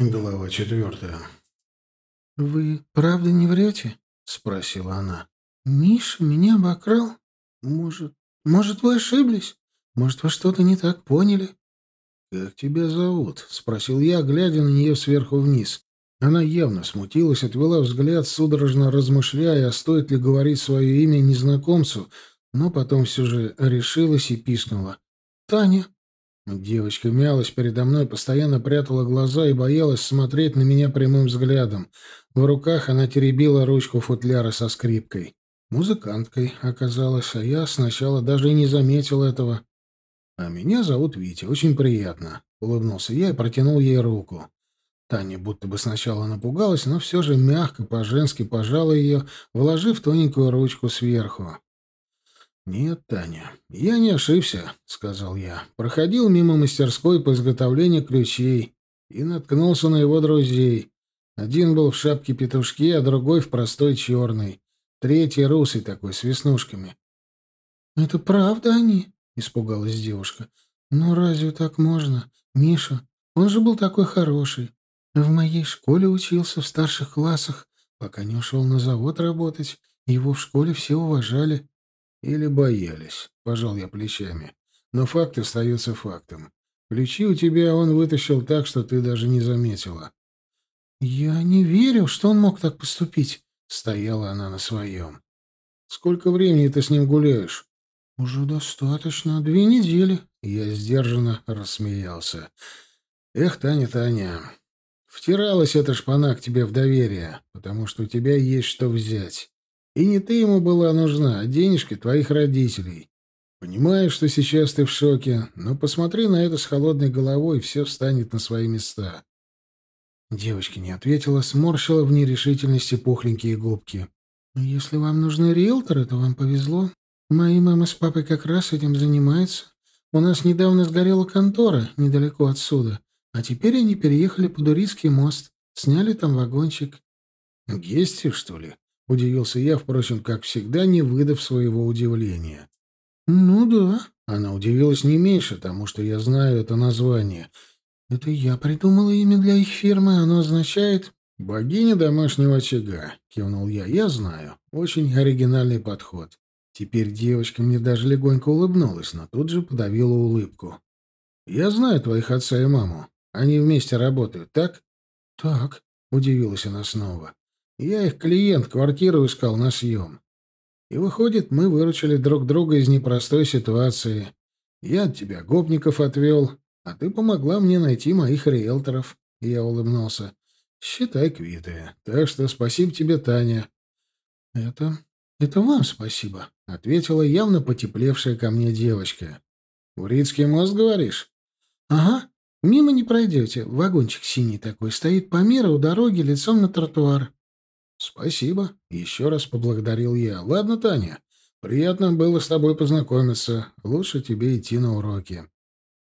Глава четвертая. «Вы правда не врете?» — спросила она. «Миша меня обокрал? Может, может, вы ошиблись? Может, вы что-то не так поняли?» «Как тебя зовут?» — спросил я, глядя на нее сверху вниз. Она явно смутилась, отвела взгляд, судорожно размышляя, стоит ли говорить свое имя незнакомцу, но потом все же решилась и пискнула. «Таня». Девочка мялась передо мной, постоянно прятала глаза и боялась смотреть на меня прямым взглядом. В руках она теребила ручку футляра со скрипкой. Музыканткой оказалась, а я сначала даже и не заметил этого. «А меня зовут Витя, очень приятно», — улыбнулся я и протянул ей руку. Таня будто бы сначала напугалась, но все же мягко, по-женски пожала ее, вложив тоненькую ручку сверху. «Нет, Таня, я не ошибся», — сказал я. Проходил мимо мастерской по изготовлению ключей и наткнулся на его друзей. Один был в шапке петушки, а другой в простой черной. Третий русый такой, с веснушками. «Это правда они?» — испугалась девушка. «Ну разве так можно? Миша, он же был такой хороший. В моей школе учился в старших классах, пока не ушел на завод работать. Его в школе все уважали. Или боялись, пожал я плечами. Но факт остается фактом. Ключи у тебя он вытащил так, что ты даже не заметила. Я не верю, что он мог так поступить, стояла она на своем. Сколько времени ты с ним гуляешь? Уже достаточно, две недели. Я сдержанно рассмеялся. Эх, Таня, Таня, втиралась эта шпана к тебе в доверие, потому что у тебя есть что взять. И не ты ему была нужна, а денежки твоих родителей. Понимаю, что сейчас ты в шоке, но посмотри на это с холодной головой, все встанет на свои места. Девочка не ответила, сморщила в нерешительности пухленькие губки. «Если вам нужны риэлторы, то вам повезло. Мои мама с папой как раз этим занимаются. У нас недавно сгорела контора недалеко отсюда, а теперь они переехали под Урицкий мост, сняли там вагончик». «Гести, что ли?» Удивился я, впрочем, как всегда, не выдав своего удивления. «Ну да». Она удивилась не меньше, тому что я знаю это название. «Это я придумала имя для их фирмы. Оно означает...» «Богиня домашнего очага», — кивнул я. «Я знаю. Очень оригинальный подход». Теперь девочка мне даже легонько улыбнулась, но тут же подавила улыбку. «Я знаю твоих отца и маму. Они вместе работают, так?» «Так», — удивилась она снова. Я их клиент, квартиру искал на съем. И выходит, мы выручили друг друга из непростой ситуации. Я от тебя гопников отвел, а ты помогла мне найти моих риэлторов. Я улыбнулся. Считай квиты. Так что спасибо тебе, Таня. Это... это вам спасибо, — ответила явно потеплевшая ко мне девочка. Урицкий мост, говоришь? Ага. Мимо не пройдете. Вагончик синий такой. Стоит по миру у дороги лицом на тротуар. «Спасибо», — еще раз поблагодарил я. «Ладно, Таня, приятно было с тобой познакомиться. Лучше тебе идти на уроки».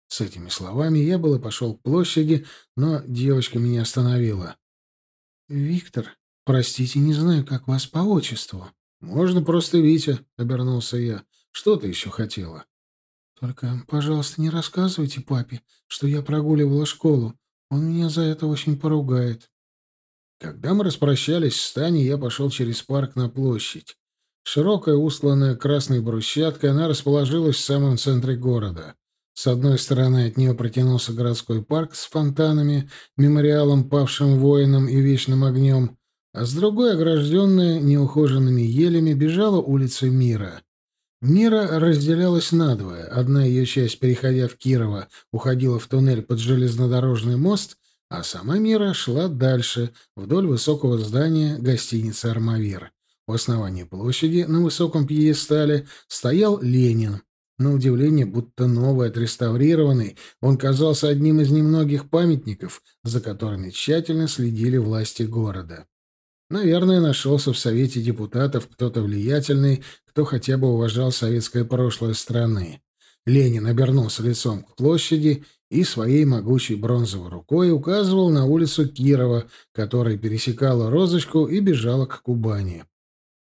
С этими словами я было пошел к площади, но девочка меня остановила. «Виктор, простите, не знаю, как вас по отчеству». «Можно просто Витя», — обернулся я. «Что ты еще хотела?» «Только, пожалуйста, не рассказывайте папе, что я прогуливала школу. Он меня за это очень поругает». Когда мы распрощались с Таней, я пошел через парк на площадь. Широкая, устланная красной брусчаткой, она расположилась в самом центре города. С одной стороны от нее протянулся городской парк с фонтанами, мемориалом павшим воинам и вечным огнем, а с другой, огражденная неухоженными елями, бежала улица Мира. Мира разделялась надвое. Одна ее часть, переходя в Кирово, уходила в туннель под железнодорожный мост, а сама Мира шла дальше, вдоль высокого здания гостиницы «Армавир». У основания площади, на высоком пьедестале, стоял Ленин. На удивление, будто новый, отреставрированный, он казался одним из немногих памятников, за которыми тщательно следили власти города. Наверное, нашелся в Совете депутатов кто-то влиятельный, кто хотя бы уважал советское прошлое страны. Ленин обернулся лицом к площади и своей могучей бронзовой рукой указывал на улицу Кирова, которая пересекала Розочку и бежала к Кубани.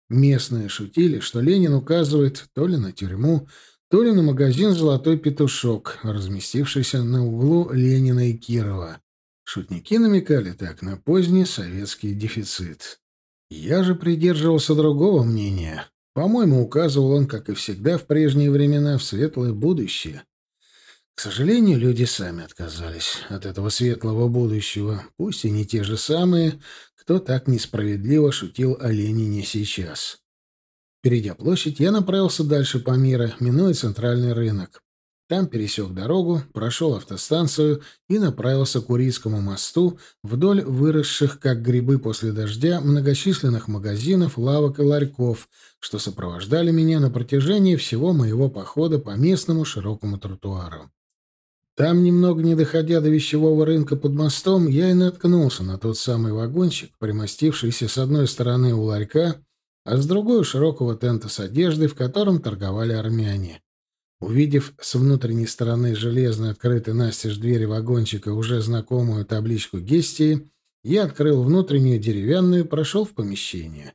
Местные шутили, что Ленин указывает то ли на тюрьму, то ли на магазин «Золотой петушок», разместившийся на углу Ленина и Кирова. Шутники намекали так на поздний советский дефицит. Я же придерживался другого мнения. По-моему, указывал он, как и всегда в прежние времена, в светлое будущее. К сожалению, люди сами отказались от этого светлого будущего, пусть и не те же самые, кто так несправедливо шутил о Ленине сейчас. Перейдя площадь, я направился дальше по миру, минуя центральный рынок. Там пересек дорогу, прошел автостанцию и направился к Урийскому мосту вдоль выросших, как грибы после дождя, многочисленных магазинов, лавок и ларьков, что сопровождали меня на протяжении всего моего похода по местному широкому тротуару. Там, немного не доходя до вещевого рынка под мостом, я и наткнулся на тот самый вагончик, примостившийся с одной стороны у ларька, а с другой у широкого тента с одеждой, в котором торговали армяне. Увидев с внутренней стороны железной открытой настежь двери вагончика уже знакомую табличку Гестии, я открыл внутреннюю деревянную и прошел в помещение.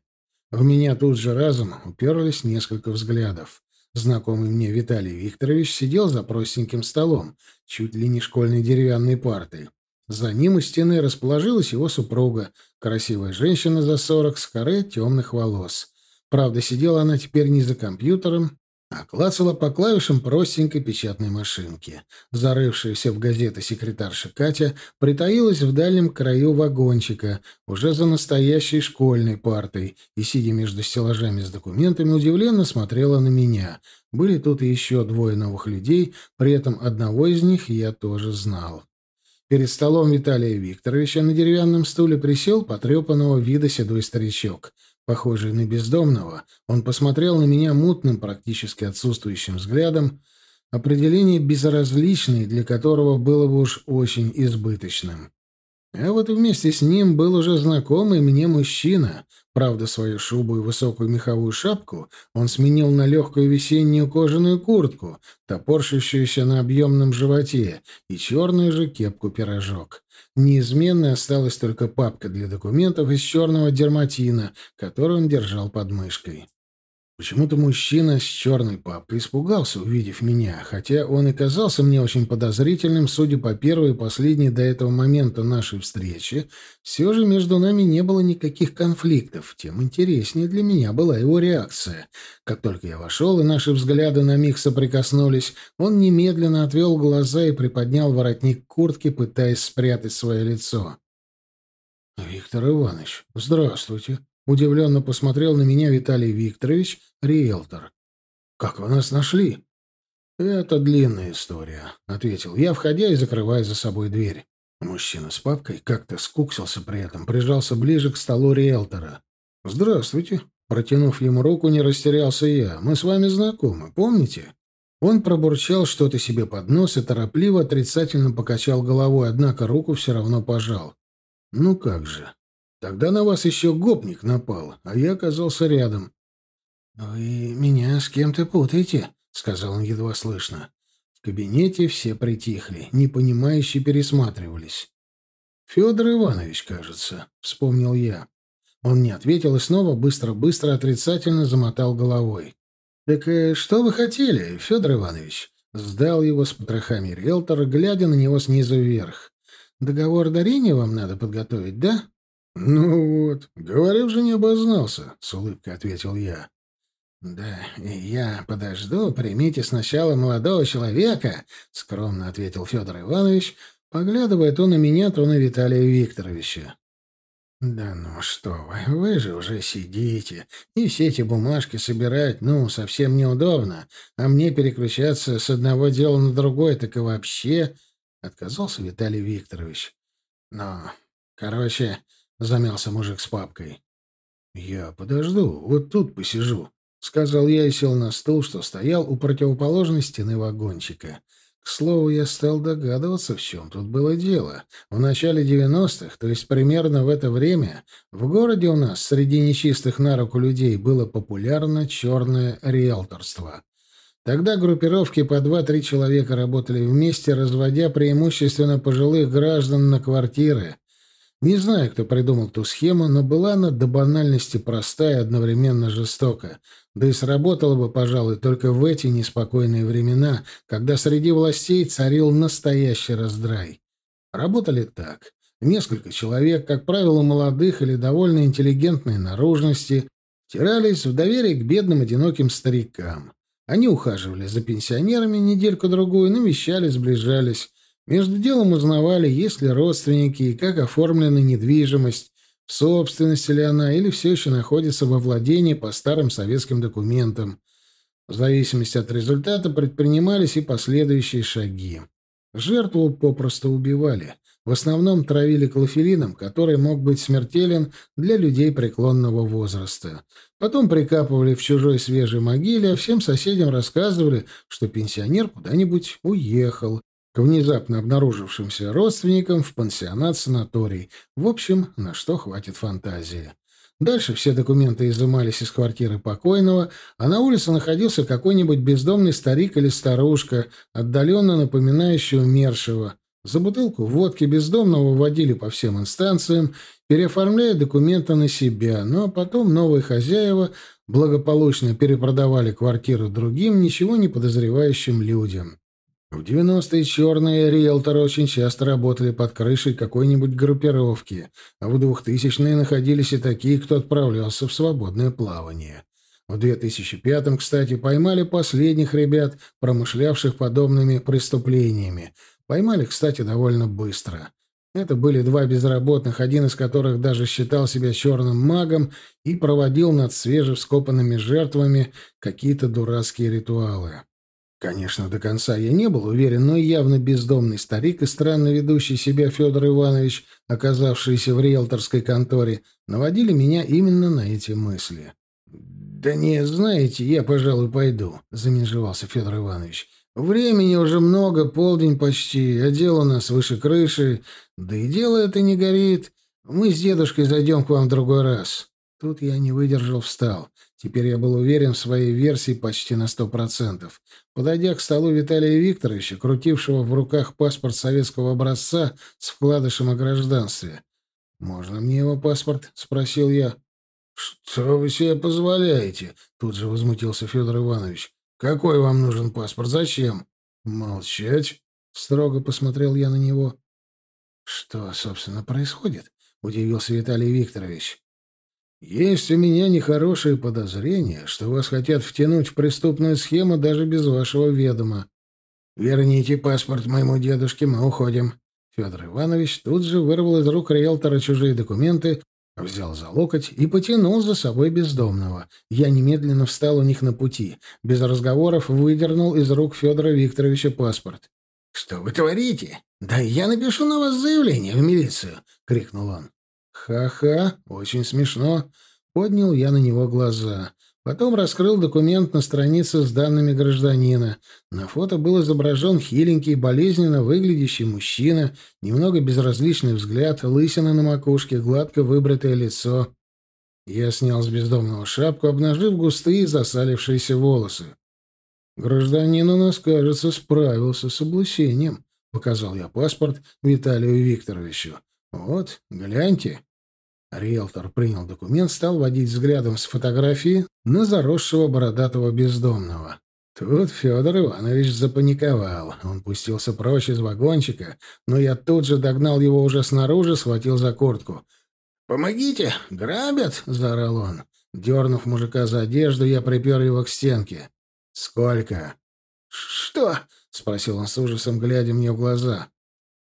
В меня тут же разом уперлись несколько взглядов. Знакомый мне Виталий Викторович сидел за простеньким столом, чуть ли не школьной деревянной партой. За ним у стены расположилась его супруга, красивая женщина за сорок с коры темных волос. Правда, сидела она теперь не за компьютером, а клацала по клавишам простенькой печатной машинки. Зарывшаяся в газеты секретарша Катя притаилась в дальнем краю вагончика, уже за настоящей школьной партой, и, сидя между стеллажами с документами, удивленно смотрела на меня. Были тут еще двое новых людей, при этом одного из них я тоже знал. Перед столом Виталия Викторовича на деревянном стуле присел потрепанного вида седой старичок — Похожий на бездомного, он посмотрел на меня мутным, практически отсутствующим взглядом, определение безразличное, для которого было бы уж очень избыточным. А вот вместе с ним был уже знакомый мне мужчина. Правда, свою шубу и высокую меховую шапку он сменил на легкую весеннюю кожаную куртку, топорщащуюся на объемном животе, и черную же кепку-пирожок. Неизменной осталась только папка для документов из черного дерматина, которую он держал под мышкой. Почему-то мужчина с черной папкой испугался, увидев меня, хотя он и казался мне очень подозрительным, судя по первой и последней до этого момента нашей встречи, все же между нами не было никаких конфликтов, тем интереснее для меня была его реакция. Как только я вошел, и наши взгляды на миг соприкоснулись, он немедленно отвел глаза и приподнял воротник куртки, пытаясь спрятать свое лицо. «Виктор Иванович, здравствуйте», Удивленно посмотрел на меня Виталий Викторович, риэлтор. «Как вы нас нашли?» «Это длинная история», — ответил я, входя и закрывая за собой дверь. Мужчина с папкой как-то скуксился при этом, прижался ближе к столу риэлтора. «Здравствуйте». Протянув ему руку, не растерялся я. «Мы с вами знакомы, помните?» Он пробурчал что-то себе под нос и торопливо отрицательно покачал головой, однако руку все равно пожал. «Ну как же. Тогда на вас еще гопник напал, а я оказался рядом. — Вы меня с кем-то путаете, — сказал он едва слышно. В кабинете все притихли, непонимающе пересматривались. — Федор Иванович, кажется, — вспомнил я. Он не ответил и снова быстро-быстро отрицательно замотал головой. — Так э, что вы хотели, Федор Иванович? — сдал его с потрохами риэлтор, глядя на него снизу вверх. — Договор дарения вам надо подготовить, да? «Ну вот, говорил же, не обознался», — с улыбкой ответил я. «Да, я подожду, примите сначала молодого человека», — скромно ответил Федор Иванович, поглядывая то на меня, то на Виталия Викторовича. «Да ну что вы, вы же уже сидите, и все эти бумажки собирать, ну, совсем неудобно, а мне переключаться с одного дела на другое, так и вообще...» — отказался Виталий Викторович. «Но, короче, — замялся мужик с папкой. «Я подожду, вот тут посижу», — сказал я и сел на стул, что стоял у противоположной стены вагончика. К слову, я стал догадываться, в чем тут было дело. В начале девяностых, то есть примерно в это время, в городе у нас среди нечистых на руку людей было популярно черное риэлторство. Тогда группировки по два-три человека работали вместе, разводя преимущественно пожилых граждан на квартиры, не знаю, кто придумал ту схему, но была она до банальности простая и одновременно жестока. Да и сработала бы, пожалуй, только в эти неспокойные времена, когда среди властей царил настоящий раздрай. Работали так. Несколько человек, как правило, молодых или довольно интеллигентной наружности, тирались в доверие к бедным одиноким старикам. Они ухаживали за пенсионерами недельку-другую, навещали, сближались. Между делом узнавали, есть ли родственники и как оформлена недвижимость, в собственности ли она или все еще находится во владении по старым советским документам. В зависимости от результата предпринимались и последующие шаги. Жертву попросту убивали. В основном травили клофелином, который мог быть смертелен для людей преклонного возраста. Потом прикапывали в чужой свежей могиле, а всем соседям рассказывали, что пенсионер куда-нибудь уехал, к внезапно обнаружившимся родственникам в пансионат-санаторий. В общем, на что хватит фантазии. Дальше все документы изымались из квартиры покойного, а на улице находился какой-нибудь бездомный старик или старушка, отдаленно напоминающий умершего. За бутылку водки бездомного водили по всем инстанциям, переоформляя документы на себя, но потом новые хозяева благополучно перепродавали квартиру другим, ничего не подозревающим людям. В 90-е черные риэлторы очень часто работали под крышей какой-нибудь группировки, а в 2000-е находились и такие, кто отправлялся в свободное плавание. В 2005-м, кстати, поймали последних ребят, промышлявших подобными преступлениями. Поймали, кстати, довольно быстро. Это были два безработных, один из которых даже считал себя черным магом и проводил над свежевскопанными жертвами какие-то дурацкие ритуалы. Конечно, до конца я не был уверен, но явно бездомный старик и странно ведущий себя Федор Иванович, оказавшиеся в риэлторской конторе, наводили меня именно на эти мысли. «Да не, знаете, я, пожалуй, пойду», — замежевался Федор Иванович. «Времени уже много, полдень почти, а дело у нас выше крыши. Да и дело это не горит. Мы с дедушкой зайдем к вам в другой раз». Тут я не выдержал, встал. Теперь я был уверен в своей версии почти на сто процентов. Подойдя к столу Виталия Викторовича, крутившего в руках паспорт советского образца с вкладышем о гражданстве. «Можно мне его паспорт?» — спросил я. «Что вы себе позволяете?» — тут же возмутился Федор Иванович. «Какой вам нужен паспорт? Зачем?» «Молчать!» — строго посмотрел я на него. «Что, собственно, происходит?» — удивился Виталий Викторович. Есть у меня нехорошее подозрение, что вас хотят втянуть в преступную схему даже без вашего ведома. Верните паспорт моему дедушке, мы уходим. Федор Иванович тут же вырвал из рук риэлтора чужие документы, взял за локоть и потянул за собой бездомного. Я немедленно встал у них на пути. Без разговоров выдернул из рук Федора Викторовича паспорт. «Что вы творите? Да я напишу на вас заявление в милицию!» — крикнул он. «Ха-ха, очень смешно». Поднял я на него глаза. Потом раскрыл документ на странице с данными гражданина. На фото был изображен хиленький, болезненно выглядящий мужчина, немного безразличный взгляд, лысина на макушке, гладко выбритое лицо. Я снял с бездомного шапку, обнажив густые засалившиеся волосы. «Гражданин у нас, кажется, справился с облучением», — показал я паспорт Виталию Викторовичу. «Вот, гляньте». Риэлтор принял документ, стал водить взглядом с фотографии на заросшего бородатого бездомного. Тут Федор Иванович запаниковал. Он пустился прочь из вагончика, но я тут же догнал его уже снаружи, схватил за куртку. «Помогите! Грабят!» — заорал он. Дернув мужика за одежду, я припер его к стенке. «Сколько?» «Что?» — спросил он с ужасом, глядя мне в глаза.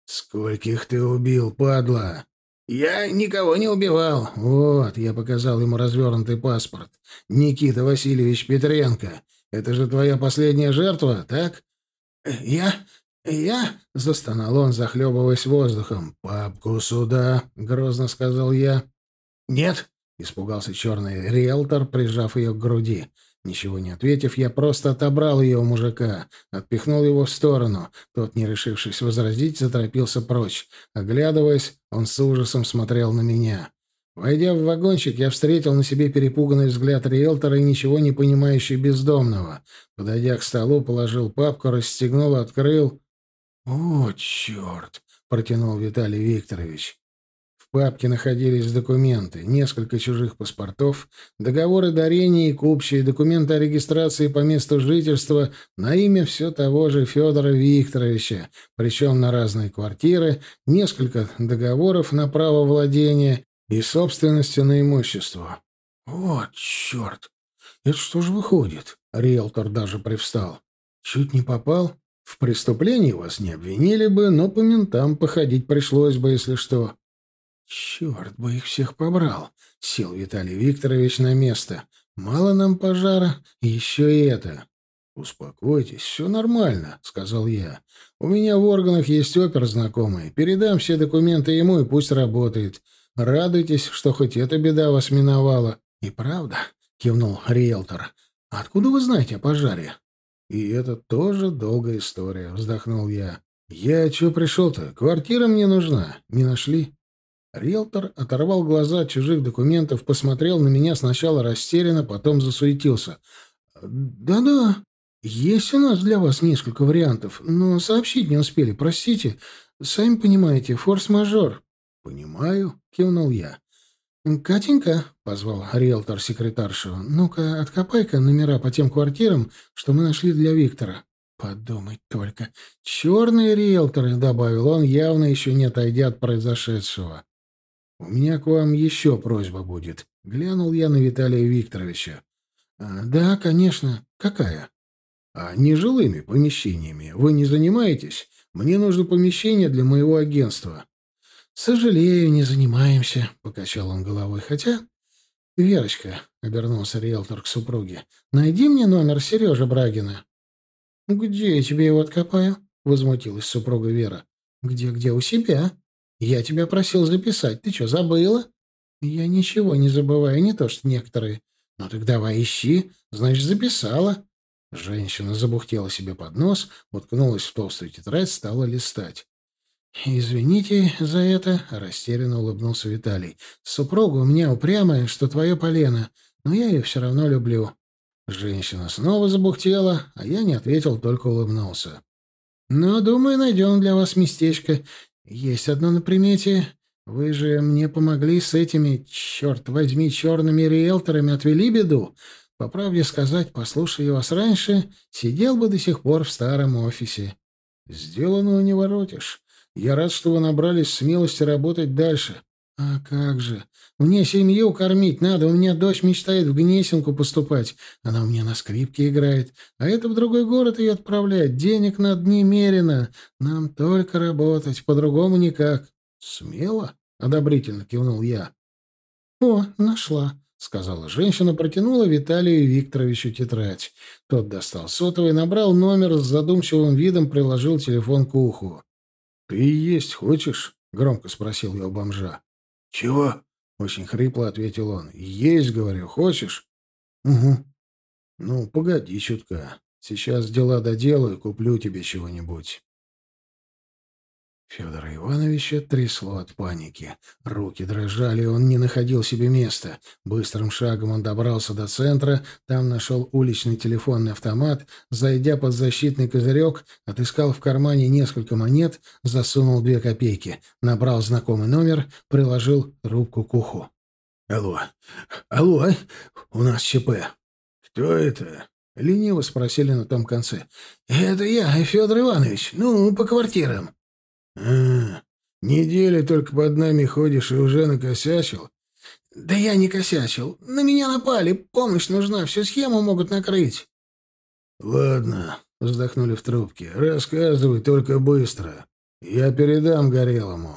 «Скольких ты убил, падла?» «Я никого не убивал. Вот, я показал ему развернутый паспорт. Никита Васильевич Петренко. Это же твоя последняя жертва, так?» «Я... я...» — застонал он, захлебываясь воздухом. «Папку сюда», — грозно сказал я. «Нет», — испугался черный риэлтор, прижав ее к груди. Ничего не ответив, я просто отобрал ее у мужика, отпихнул его в сторону. Тот, не решившись возразить, заторопился прочь. Оглядываясь, он с ужасом смотрел на меня. Войдя в вагончик, я встретил на себе перепуганный взгляд риэлтора и ничего не понимающий бездомного. Подойдя к столу, положил папку, расстегнул, открыл. «О, черт!» — протянул Виталий Викторович. Папке находились документы, несколько чужих паспортов, договоры дарения и купчие, документы о регистрации по месту жительства на имя все того же Федора Викторовича, причем на разные квартиры, несколько договоров на право владения и собственности на имущество. «Вот черт! Это что же выходит?» Риэлтор даже привстал. «Чуть не попал?» В преступлении вас не обвинили бы, но по ментам походить пришлось бы, если что. Черт бы их всех побрал. Сел Виталий Викторович на место. Мало нам пожара, еще и это. «Успокойтесь, все нормально», — сказал я. «У меня в органах есть опер знакомый. Передам все документы ему, и пусть работает. Радуйтесь, что хоть эта беда вас миновала». «И правда?» — кивнул риэлтор. «Откуда вы знаете о пожаре?» «И это тоже долгая история», — вздохнул я. «Я чего пришел-то? Квартира мне нужна. Не нашли?» Риэлтор оторвал глаза от чужих документов, посмотрел на меня сначала растерянно, потом засуетился. «Да-да, есть у нас для вас несколько вариантов, но сообщить не успели, простите. Сами понимаете, форс-мажор». «Понимаю», — кивнул я. «Катенька», — позвал риэлтор секретаршу, — «ну-ка, откопай-ка номера по тем квартирам, что мы нашли для Виктора». «Подумать только. Черные риэлторы», — добавил он, явно еще не отойдя от произошедшего. «У меня к вам еще просьба будет», — глянул я на Виталия Викторовича. «А, «Да, конечно. Какая?» «А нежилыми помещениями вы не занимаетесь? Мне нужно помещение для моего агентства». «Сожалею, не занимаемся», — покачал он головой. «Хотя...» «Верочка», — обернулся риэлтор к супруге, — «найди мне номер Сережи Брагина». «Где я тебе его откопаю?» — возмутилась супруга Вера. «Где-где? У себя. Я тебя просил записать. Ты что, забыла?» «Я ничего не забываю, не то что некоторые. Ну так давай ищи. Значит, записала». Женщина забухтела себе под нос, уткнулась в толстую тетрадь, стала листать. «Извините за это», — растерянно улыбнулся Виталий. «Супруга у меня упрямая, что твое полено, но я ее все равно люблю». Женщина снова забухтела, а я не ответил, только улыбнулся. «Но, думаю, найдем для вас местечко. Есть одно на примете. Вы же мне помогли с этими, черт возьми, черными риэлторами, отвели беду. По правде сказать, послушай вас раньше, сидел бы до сих пор в старом офисе». «Сделанного не воротишь». Я рад, что вы набрались смелости работать дальше. А как же? Мне семью кормить надо. У меня дочь мечтает в Гнесинку поступать. Она у меня на скрипке играет. А это в другой город ее отправлять. Денег над немерено. Нам только работать. По-другому никак. Смело? Одобрительно кивнул я. О, нашла. — сказала женщина, протянула Виталию Викторовичу тетрадь. Тот достал сотовый, набрал номер, с задумчивым видом приложил телефон к уху. «Ты есть хочешь?» — громко спросил я у бомжа. «Чего?» — очень хрипло ответил он. «Есть, говорю, хочешь?» «Угу». «Ну, погоди чутка. Сейчас дела доделаю, куплю тебе чего-нибудь». Федора Ивановича трясло от паники. Руки дрожали, он не находил себе места. Быстрым шагом он добрался до центра, там нашел уличный телефонный автомат, зайдя под защитный козырек, отыскал в кармане несколько монет, засунул две копейки, набрал знакомый номер, приложил руку к уху. «Алло, алло, у нас ЧП». «Кто это?» — лениво спросили на том конце. «Это я, Федор Иванович. Ну, по квартирам». «А, неделю только под нами ходишь и уже накосячил?» «Да я не косячил. На меня напали. Помощь нужна. Всю схему могут накрыть». «Ладно», — вздохнули в трубке. «Рассказывай, только быстро. Я передам Горелому».